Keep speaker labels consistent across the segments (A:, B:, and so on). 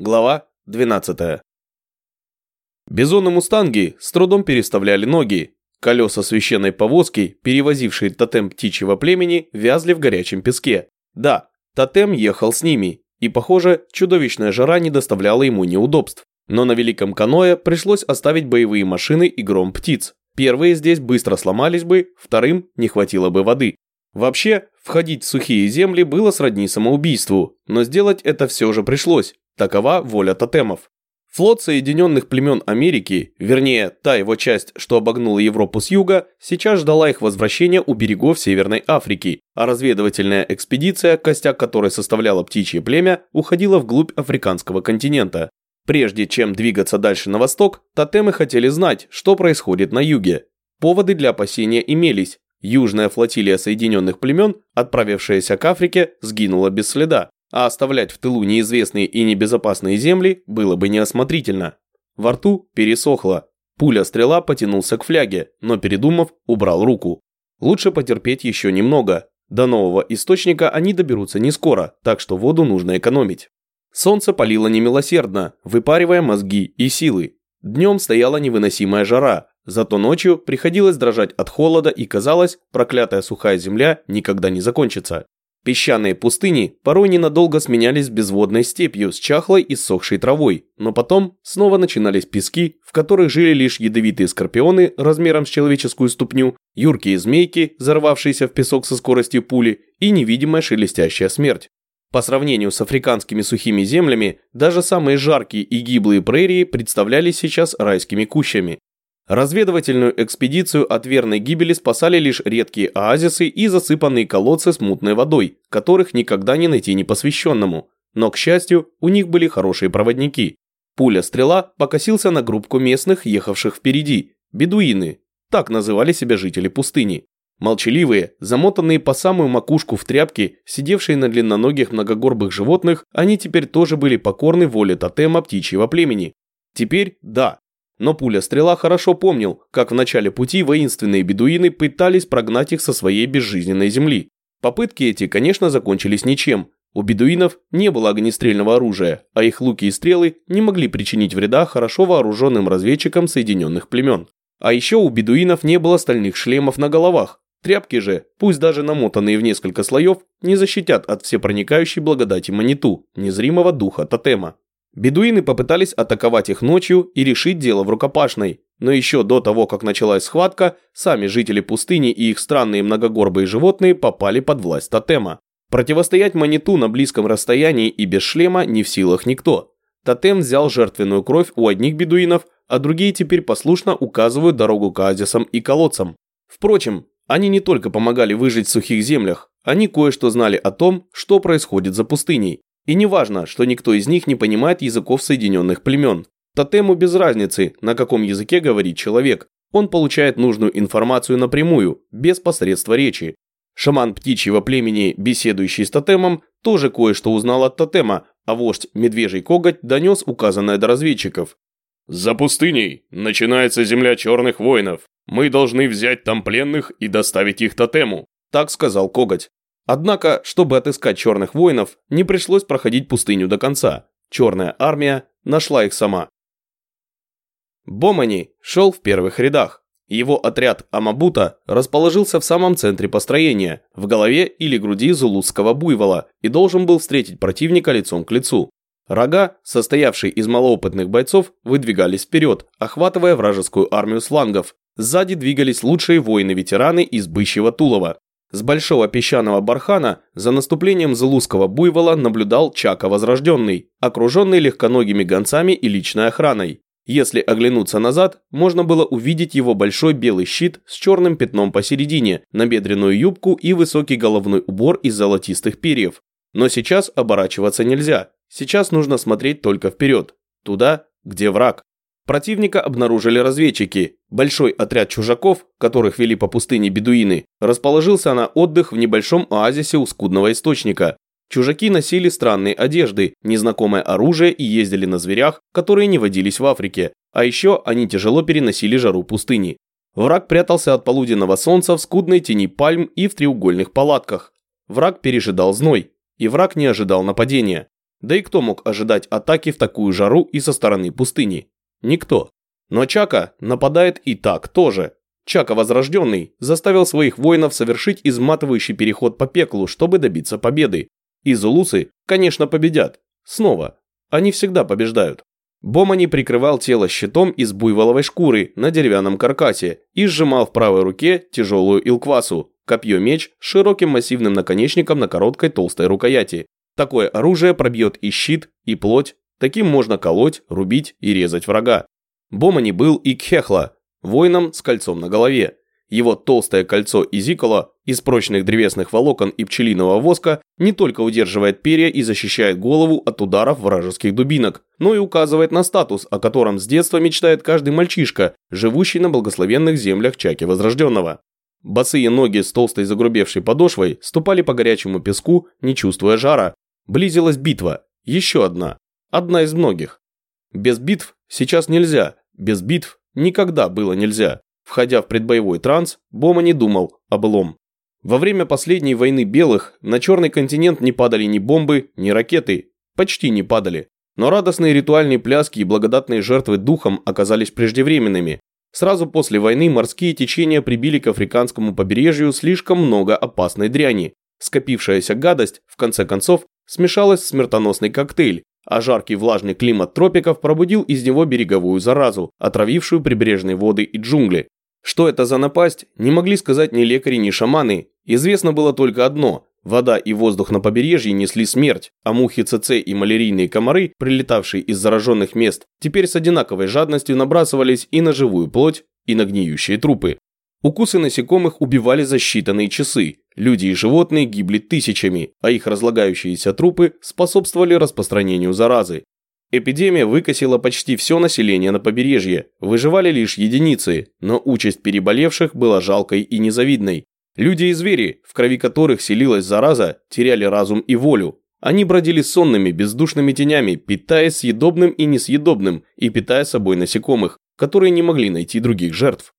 A: Глава 12. Бизоны мустанги с трудом переставляли ноги. Колеса священной повозки, перевозившие тотем птичьего племени, вязли в горячем песке. Да, тотем ехал с ними, и, похоже, чудовищная жара не доставляла ему неудобств. Но на Великом Каное пришлось оставить боевые машины и гром птиц. Первые здесь быстро сломались бы, вторым не хватило бы воды. Вообще, входить в сухие земли было сродни самоубийству, но сделать это все же пришлось. Такова воля тотемов. Флот Соединенных племен Америки, вернее, та его часть, что обогнула Европу с юга, сейчас ждала их возвращения у берегов Северной Африки, а разведывательная экспедиция, костяк которой составляла птичье племя, уходила вглубь африканского континента. Прежде чем двигаться дальше на восток, тотемы хотели знать, что происходит на юге. Поводы для опасения имелись. Южная флотилия Соединенных племен, отправившаяся к Африке, сгинула без следа а оставлять в тылу неизвестные и небезопасные земли было бы неосмотрительно. Во рту пересохло. Пуля-стрела потянулся к фляге, но передумав, убрал руку. Лучше потерпеть еще немного. До нового источника они доберутся не скоро, так что воду нужно экономить. Солнце палило немилосердно, выпаривая мозги и силы. Днем стояла невыносимая жара, зато ночью приходилось дрожать от холода и казалось, проклятая сухая земля никогда не закончится. Песчаные пустыни порой ненадолго сменялись безводной степью с чахлой и сохшей травой, но потом снова начинались пески, в которых жили лишь ядовитые скорпионы размером с человеческую ступню, юркие змейки, взорвавшиеся в песок со скоростью пули, и невидимая шелестящая смерть. По сравнению с африканскими сухими землями, даже самые жаркие и гиблые прерии представлялись сейчас райскими кущами. Разведывательную экспедицию от верной гибели спасали лишь редкие оазисы и засыпанные колодцы с мутной водой, которых никогда не найти непосвященному. Но, к счастью, у них были хорошие проводники. Пуля-стрела покосился на группку местных, ехавших впереди. Бедуины. Так называли себя жители пустыни. Молчаливые, замотанные по самую макушку в тряпки, сидевшие на длинноногих многогорбых животных, они теперь тоже были покорны воле тотема птичьего племени. Теперь да, но пуля-стрела хорошо помнил, как в начале пути воинственные бедуины пытались прогнать их со своей безжизненной земли. Попытки эти, конечно, закончились ничем. У бедуинов не было огнестрельного оружия, а их луки и стрелы не могли причинить вреда хорошо вооруженным разведчикам Соединенных племен. А еще у бедуинов не было стальных шлемов на головах. Тряпки же, пусть даже намотанные в несколько слоев, не защитят от всепроникающей благодати маниту, незримого духа тотема. Бедуины попытались атаковать их ночью и решить дело в рукопашной, но еще до того, как началась схватка, сами жители пустыни и их странные многогорбые животные попали под власть тотема. Противостоять маниту на близком расстоянии и без шлема не в силах никто. Тотем взял жертвенную кровь у одних бедуинов, а другие теперь послушно указывают дорогу к оазисам и колодцам. Впрочем, они не только помогали выжить в сухих землях, они кое-что знали о том, что происходит за пустыней. И не важно, что никто из них не понимает языков соединенных племен. Тотему без разницы, на каком языке говорит человек. Он получает нужную информацию напрямую, без посредства речи. Шаман птичьего племени, беседующий с тотемом, тоже кое-что узнал от тотема, а вождь Медвежий Коготь донес указанное до разведчиков. «За пустыней начинается земля черных воинов. Мы должны взять там пленных и доставить их тотему», – так сказал Коготь. Однако, чтобы отыскать черных воинов, не пришлось проходить пустыню до конца. Черная армия нашла их сама. Бомани шел в первых рядах. Его отряд Амабута расположился в самом центре построения, в голове или груди зулусского буйвола, и должен был встретить противника лицом к лицу. Рога, состоявшие из малоопытных бойцов, выдвигались вперед, охватывая вражескую армию слангов. Сзади двигались лучшие воины-ветераны из бычьего Тулова. С большого песчаного бархана за наступлением зулузского буйвола наблюдал Чака Возрожденный, окруженный легконогими гонцами и личной охраной. Если оглянуться назад, можно было увидеть его большой белый щит с черным пятном посередине, набедренную юбку и высокий головной убор из золотистых перьев. Но сейчас оборачиваться нельзя. Сейчас нужно смотреть только вперед. Туда, где враг. Противника обнаружили разведчики. Большой отряд чужаков, которых вели по пустыне бедуины, расположился на отдых в небольшом оазисе у скудного источника. Чужаки носили странные одежды, незнакомое оружие и ездили на зверях, которые не водились в Африке. А еще они тяжело переносили жару пустыни. Враг прятался от полуденного солнца в скудной тени пальм и в треугольных палатках. Враг пережидал зной, и враг не ожидал нападения. Да и кто мог ожидать атаки в такую жару и со стороны пустыни? Никто. Но Чака нападает и так тоже. Чака Возрожденный заставил своих воинов совершить изматывающий переход по пеклу, чтобы добиться победы. И зулусы, конечно, победят. Снова. Они всегда побеждают. Бомани прикрывал тело щитом из буйволовой шкуры на деревянном каркасе и сжимал в правой руке тяжелую илквасу, копье-меч с широким массивным наконечником на короткой толстой рукояти. Такое оружие пробьет и щит, и плоть, таким можно колоть, рубить и резать врага. Бомани был и Кхехла, воином с кольцом на голове. Его толстое кольцо изикола из прочных древесных волокон и пчелиного воска не только удерживает перья и защищает голову от ударов вражеских дубинок, но и указывает на статус, о котором с детства мечтает каждый мальчишка, живущий на благословенных землях Чаки Возрожденного. Босые ноги с толстой загрубевшей подошвой ступали по горячему песку, не чувствуя жара. Близилась битва, еще одна, одна из многих. Без битв сейчас нельзя, без битв никогда было нельзя. Входя в предбоевой транс, Бома не думал о былом. Во время последней войны белых на черный континент не падали ни бомбы, ни ракеты. Почти не падали. Но радостные ритуальные пляски и благодатные жертвы духом оказались преждевременными. Сразу после войны морские течения прибили к африканскому побережью слишком много опасной дряни. Скопившаяся гадость, в конце концов, смешалась в смертоносный коктейль, а жаркий влажный климат тропиков пробудил из него береговую заразу, отравившую прибрежные воды и джунгли. Что это за напасть, не могли сказать ни лекари, ни шаманы. Известно было только одно – вода и воздух на побережье несли смерть, а мухи ЦЦ и малярийные комары, прилетавшие из зараженных мест, теперь с одинаковой жадностью набрасывались и на живую плоть, и на гниющие трупы. Укусы насекомых убивали за считанные часы, люди и животные гибли тысячами, а их разлагающиеся трупы способствовали распространению заразы. Эпидемия выкосила почти все население на побережье, выживали лишь единицы, но участь переболевших была жалкой и незавидной. Люди и звери, в крови которых селилась зараза, теряли разум и волю. Они бродили сонными, бездушными тенями, питаясь съедобным и несъедобным, и питая собой насекомых, которые не могли найти других жертв.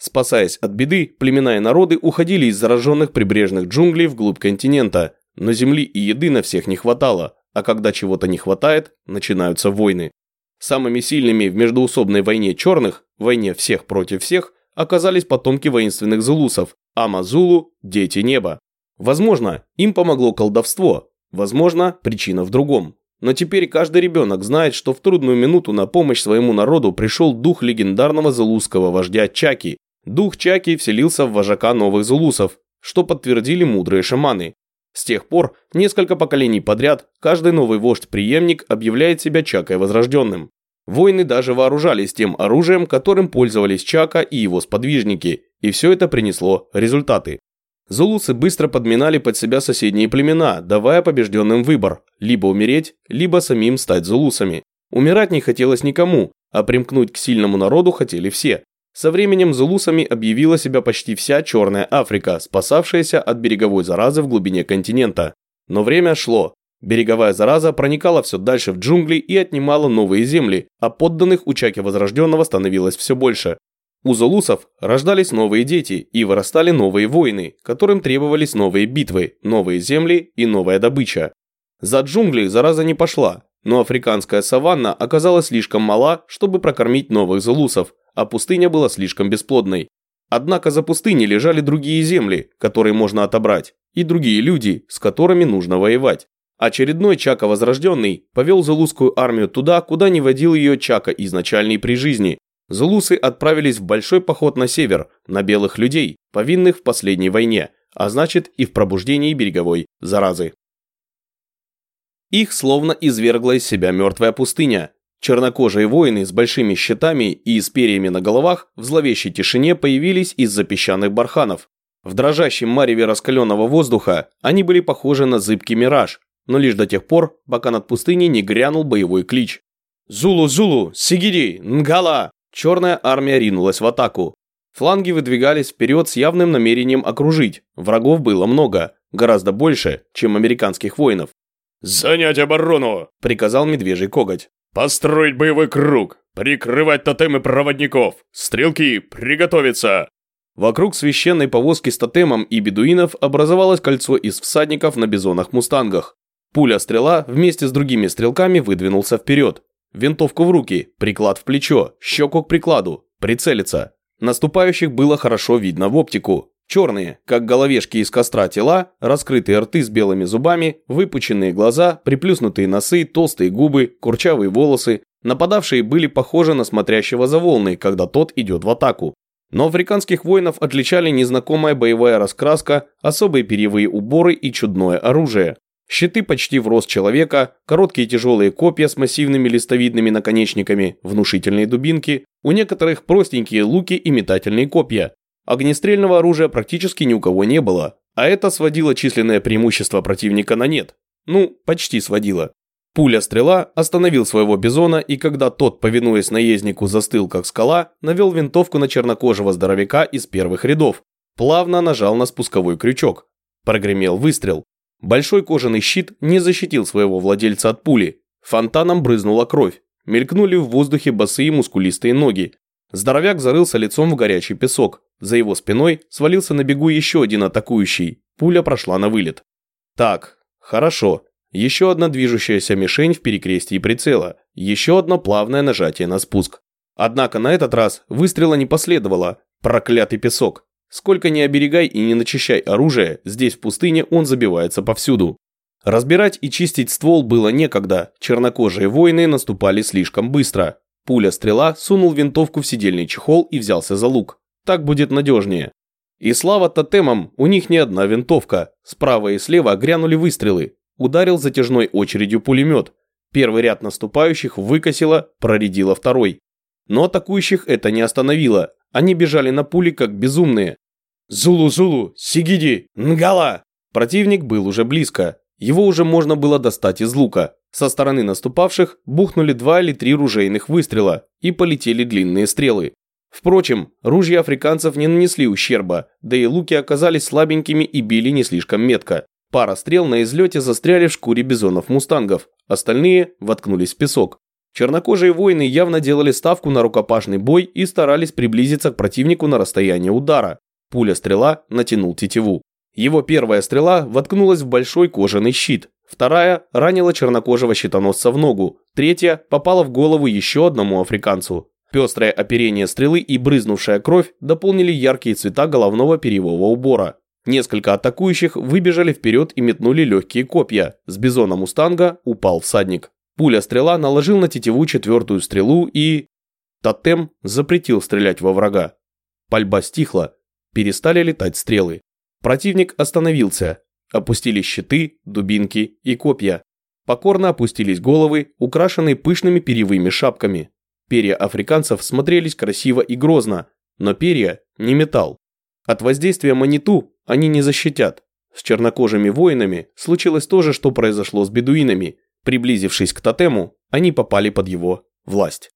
A: Спасаясь от беды, племена и народы уходили из зараженных прибрежных джунглей вглубь континента, но земли и еды на всех не хватало, а когда чего-то не хватает, начинаются войны. Самыми сильными в междуусобной войне черных, войне всех против всех, оказались потомки воинственных зулусов, Амазулу, дети неба. Возможно, им помогло колдовство, возможно, причина в другом. Но теперь каждый ребенок знает, что в трудную минуту на помощь своему народу пришел дух легендарного зулусского вождя Чаки. Дух Чаки вселился в вожака новых зулусов, что подтвердили мудрые шаманы. С тех пор, несколько поколений подряд, каждый новый вождь-преемник объявляет себя Чакой Возрожденным. Воины даже вооружались тем оружием, которым пользовались Чака и его сподвижники, и все это принесло результаты. Зулусы быстро подминали под себя соседние племена, давая побежденным выбор – либо умереть, либо самим стать зулусами. Умирать не хотелось никому, а примкнуть к сильному народу хотели все. Со временем зулусами объявила себя почти вся Черная Африка, спасавшаяся от береговой заразы в глубине континента. Но время шло. Береговая зараза проникала все дальше в джунгли и отнимала новые земли, а подданных у Чаки Возрожденного становилось все больше. У зулусов рождались новые дети и вырастали новые воины, которым требовались новые битвы, новые земли и новая добыча. За джунгли зараза не пошла, но африканская саванна оказалась слишком мала, чтобы прокормить новых зулусов, а пустыня была слишком бесплодной. Однако за пустыней лежали другие земли, которые можно отобрать, и другие люди, с которыми нужно воевать. Очередной Чака Возрожденный повел Зулусскую армию туда, куда не водил ее Чака изначальный при жизни. Зулусы отправились в большой поход на север, на белых людей, повинных в последней войне, а значит и в пробуждении береговой заразы. Их словно извергла из себя мертвая пустыня, Чернокожие воины с большими щитами и с перьями на головах в зловещей тишине появились из-за песчаных барханов. В дрожащем мареве раскаленного воздуха они были похожи на зыбкий мираж, но лишь до тех пор, пока над пустыней не грянул боевой клич. «Зулу-Зулу! Сигири! Нгала!» Черная армия ринулась в атаку. Фланги выдвигались вперед с явным намерением окружить. Врагов было много, гораздо больше, чем американских воинов.
B: «Занять оборону!» – приказал медвежий коготь. Построить боевой круг! Прикрывать тотемы проводников! Стрелки, приготовиться!»
A: Вокруг священной повозки с тотемом и бедуинов образовалось кольцо из всадников на бизонах-мустангах. Пуля-стрела вместе с другими стрелками выдвинулся вперед. Винтовку в руки, приклад в плечо, щеку к прикладу, прицелиться. Наступающих было хорошо видно в оптику. Черные, как головешки из костра тела, раскрытые рты с белыми зубами, выпученные глаза, приплюснутые носы, толстые губы, курчавые волосы. Нападавшие были похожи на смотрящего за волной, когда тот идет в атаку. Но африканских воинов отличали незнакомая боевая раскраска, особые перьевые уборы и чудное оружие. Щиты почти в рост человека, короткие тяжелые копья с массивными листовидными наконечниками, внушительные дубинки, у некоторых простенькие луки и метательные копья. Огнестрельного оружия практически ни у кого не было, а это сводило численное преимущество противника на нет. Ну, почти сводило. Пуля-стрела остановил своего бизона, и когда тот, повинуясь наезднику, застыл как скала, навел винтовку на чернокожего здоровяка из первых рядов. Плавно нажал на спусковой крючок. Прогремел выстрел. Большой кожаный щит не защитил своего владельца от пули. Фонтаном брызнула кровь. Мелькнули в воздухе босые мускулистые ноги. Здоровяк зарылся лицом в горячий песок. За его спиной свалился на бегу еще один атакующий. Пуля прошла на вылет. Так, хорошо. Еще одна движущаяся мишень в перекрестии прицела. Еще одно плавное нажатие на спуск. Однако на этот раз выстрела не последовало. Проклятый песок. Сколько ни оберегай и не начищай оружие, здесь в пустыне он забивается повсюду. Разбирать и чистить ствол было некогда, чернокожие воины наступали слишком быстро. Пуля-стрела сунул винтовку в сидельный чехол и взялся за лук. Так будет надежнее. И слава тотемам, у них не одна винтовка. Справа и слева грянули выстрелы. Ударил затяжной очередью пулемет. Первый ряд наступающих выкосило, проредило второй. Но атакующих это не остановило. Они бежали на пули как безумные. «Зулу-Зулу! Сигиди! Нгала!» Противник был уже близко. Его уже можно было достать из лука. Со стороны наступавших бухнули два или три ружейных выстрела и полетели длинные стрелы. Впрочем, ружья африканцев не нанесли ущерба, да и луки оказались слабенькими и били не слишком метко. Пара стрел на излете застряли в шкуре бизонов-мустангов, остальные воткнулись в песок. Чернокожие воины явно делали ставку на рукопашный бой и старались приблизиться к противнику на расстояние удара. Пуля-стрела натянул тетиву. Его первая стрела воткнулась в большой кожаный щит, вторая ранила чернокожего щитоносца в ногу, третья попала в голову еще одному африканцу. Пестрое оперение стрелы и брызнувшая кровь дополнили яркие цвета головного перьевого убора. Несколько атакующих выбежали вперед и метнули легкие копья. С бизона мустанга упал всадник. Пуля-стрела наложил на тетиву четвертую стрелу и... Тотем запретил стрелять во врага. Пальба стихла. Перестали летать стрелы. Противник остановился. Опустились щиты, дубинки и копья. Покорно опустились головы, украшенные пышными перьевыми шапками. Перья африканцев смотрелись красиво и грозно, но перья не металл. От воздействия маниту они не защитят. С чернокожими воинами случилось то же, что произошло с бедуинами – Приблизившись к тотему, они попали под его власть.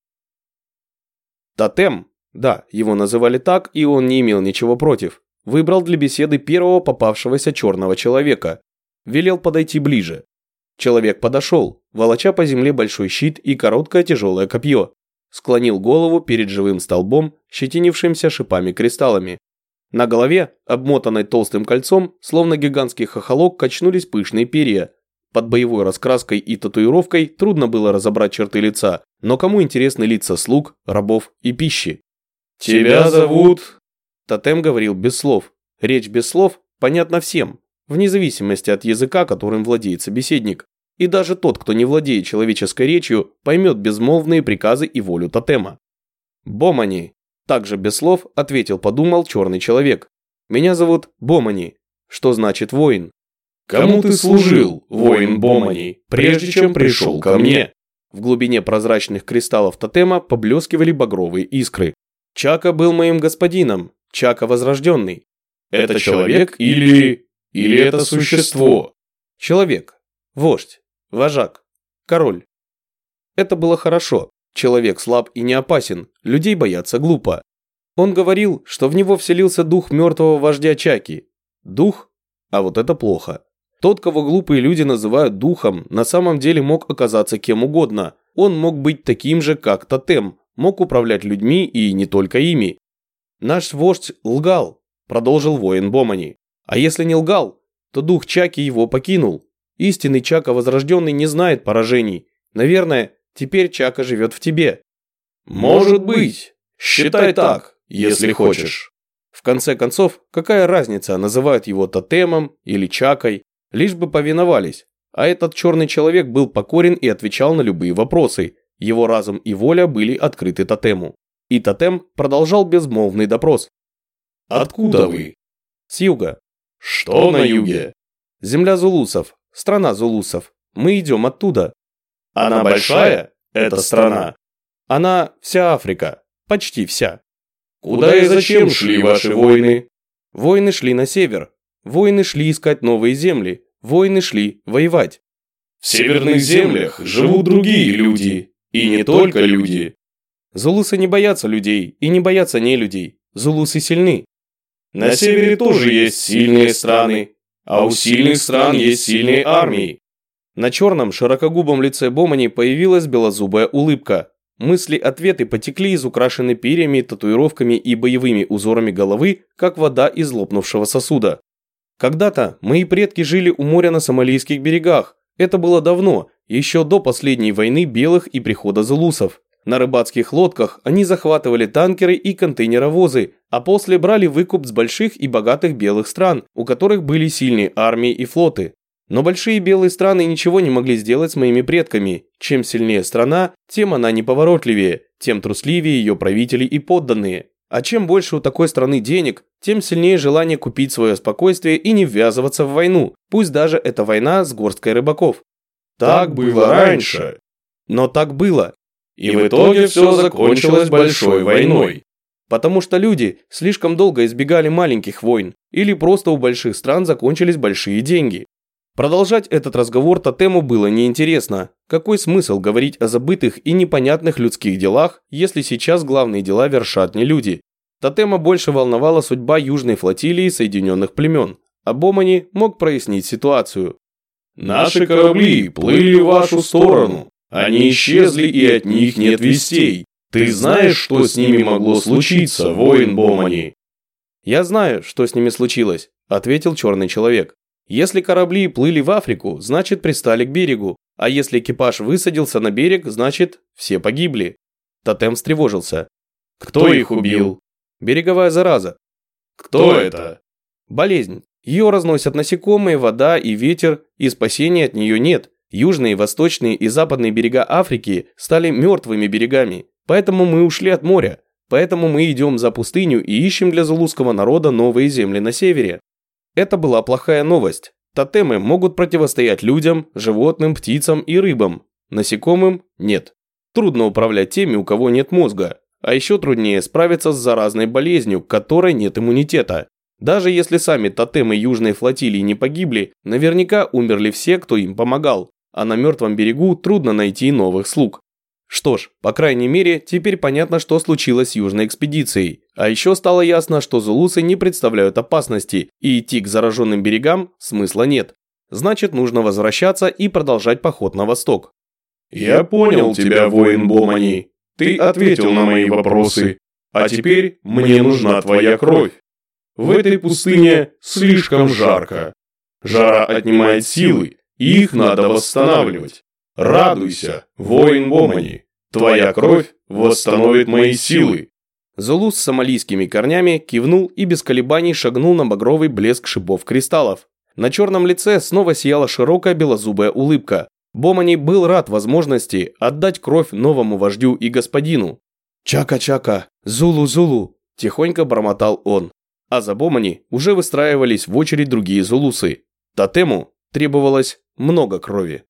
A: Тотем, да, его называли так, и он не имел ничего против, выбрал для беседы первого попавшегося черного человека. Велел подойти ближе. Человек подошел, волоча по земле большой щит и короткое тяжелое копье. Склонил голову перед живым столбом, щетинившимся шипами-кристаллами. На голове, обмотанной толстым кольцом, словно гигантский хохолок, качнулись пышные перья, под боевой раскраской и татуировкой трудно было разобрать черты лица, но кому интересны лица слуг, рабов и пищи?
B: «Тебя зовут...»
A: Тотем говорил без слов. Речь без слов понятна всем, вне зависимости от языка, которым владеет собеседник. И даже тот, кто не владеет человеческой речью, поймет безмолвные приказы и волю тотема. «Бомани», также без слов ответил подумал черный человек. «Меня зовут Бомани, что значит воин».
B: Кому ты служил, воин Бомани, прежде чем пришел ко мне?»
A: В глубине прозрачных кристаллов тотема поблескивали багровые искры. Чака был моим господином, Чака возрожденный.
B: Это человек или... или это существо?
A: Человек. Вождь. Вожак. Король. Это было хорошо. Человек слаб и не опасен, людей бояться глупо. Он говорил, что в него вселился дух мертвого вождя Чаки. Дух? А вот это плохо. Тот, кого глупые люди называют духом, на самом деле мог оказаться кем угодно. Он мог быть таким же, как тотем, мог управлять людьми и не только ими. «Наш вождь лгал», – продолжил воин Бомани. «А если не лгал, то дух Чаки его покинул. Истинный Чака Возрожденный не знает поражений. Наверное, теперь Чака живет в тебе.
B: Может быть. Считай так, если хочешь.
A: В конце концов, какая разница, называют его тотемом или Чакой, лишь бы повиновались. А этот черный человек был покорен и отвечал на любые вопросы. Его разум и воля были открыты тотему. И тотем продолжал безмолвный допрос.
B: «Откуда вы?»
A: «С юга».
B: «Что на юге?»
A: «Земля зулусов, страна зулусов. Мы идем оттуда».
B: «Она большая, эта страна?»
A: «Она вся Африка, почти вся».
B: «Куда и зачем шли ваши войны?»
A: «Войны шли на север. Войны шли искать новые земли. Войны шли воевать».
B: «В северных землях живут другие люди, и не только люди».
A: Зулусы не боятся людей и не боятся не людей. Зулусы сильны.
B: На севере тоже есть сильные страны, а у сильных стран есть сильные армии.
A: На черном широкогубом лице Бомани появилась белозубая улыбка. Мысли-ответы потекли из украшенной перьями, татуировками и боевыми узорами головы, как вода из лопнувшего сосуда. Когда-то мои предки жили у моря на сомалийских берегах. Это было давно, еще до последней войны белых и прихода зулусов. На рыбацких лодках они захватывали танкеры и контейнеровозы, а после брали выкуп с больших и богатых белых стран, у которых были сильные армии и флоты. Но большие белые страны ничего не могли сделать с моими предками. Чем сильнее страна, тем она неповоротливее, тем трусливее ее правители и подданные. А чем больше у такой страны денег, тем сильнее желание купить свое спокойствие и не ввязываться в войну, пусть даже это война с горсткой рыбаков.
B: Так было раньше.
A: Но так было,
B: и в итоге все закончилось большой войной.
A: Потому что люди слишком долго избегали маленьких войн, или просто у больших стран закончились большие деньги. Продолжать этот разговор тотему было неинтересно. Какой смысл говорить о забытых и непонятных людских делах, если сейчас главные дела вершат не люди? Тотема больше волновала судьба Южной флотилии Соединенных племен, а Бомани мог прояснить ситуацию.
B: «Наши корабли плыли в вашу сторону. Они исчезли и от них нет вестей. Ты знаешь, что с ними могло случиться, воин Бомани?»
A: «Я знаю, что с ними случилось», – ответил черный человек. «Если корабли плыли в Африку, значит пристали к берегу, а если экипаж высадился на берег, значит все погибли». Тотем встревожился.
B: «Кто их убил?»
A: «Береговая зараза».
B: «Кто это?»
A: «Болезнь. Ее разносят насекомые, вода и ветер, и спасения от нее нет. Южные, восточные и западные берега Африки стали мертвыми берегами, поэтому мы ушли от моря. Поэтому мы идем за пустыню и ищем для зулузского народа новые земли на севере. Это была плохая новость. Тотемы могут противостоять людям, животным, птицам и рыбам. Насекомым – нет. Трудно управлять теми, у кого нет мозга. А еще труднее справиться с заразной болезнью, которой нет иммунитета. Даже если сами тотемы Южной флотилии не погибли, наверняка умерли все, кто им помогал а на мертвом берегу трудно найти новых слуг. Что ж, по крайней мере, теперь понятно, что случилось с южной экспедицией. А еще стало ясно, что зулусы не представляют опасности, и идти к зараженным берегам смысла нет. Значит, нужно возвращаться и продолжать поход на восток.
B: «Я понял тебя, воин Бомани. Ты ответил на мои вопросы. А теперь мне нужна твоя кровь. В этой пустыне слишком жарко. Жара отнимает силы, их надо восстанавливать. Радуйся, воин Бомани. Твоя кровь восстановит мои силы.
A: Зулу с сомалийскими корнями кивнул и без колебаний шагнул на багровый блеск шипов кристаллов. На черном лице снова сияла широкая белозубая улыбка. Бомани был рад возможности отдать кровь новому вождю и господину. «Чака-чака! Зулу-зулу!» – тихонько бормотал он. А за Бомани уже выстраивались в очередь другие зулусы. Тотему требовалось много крови.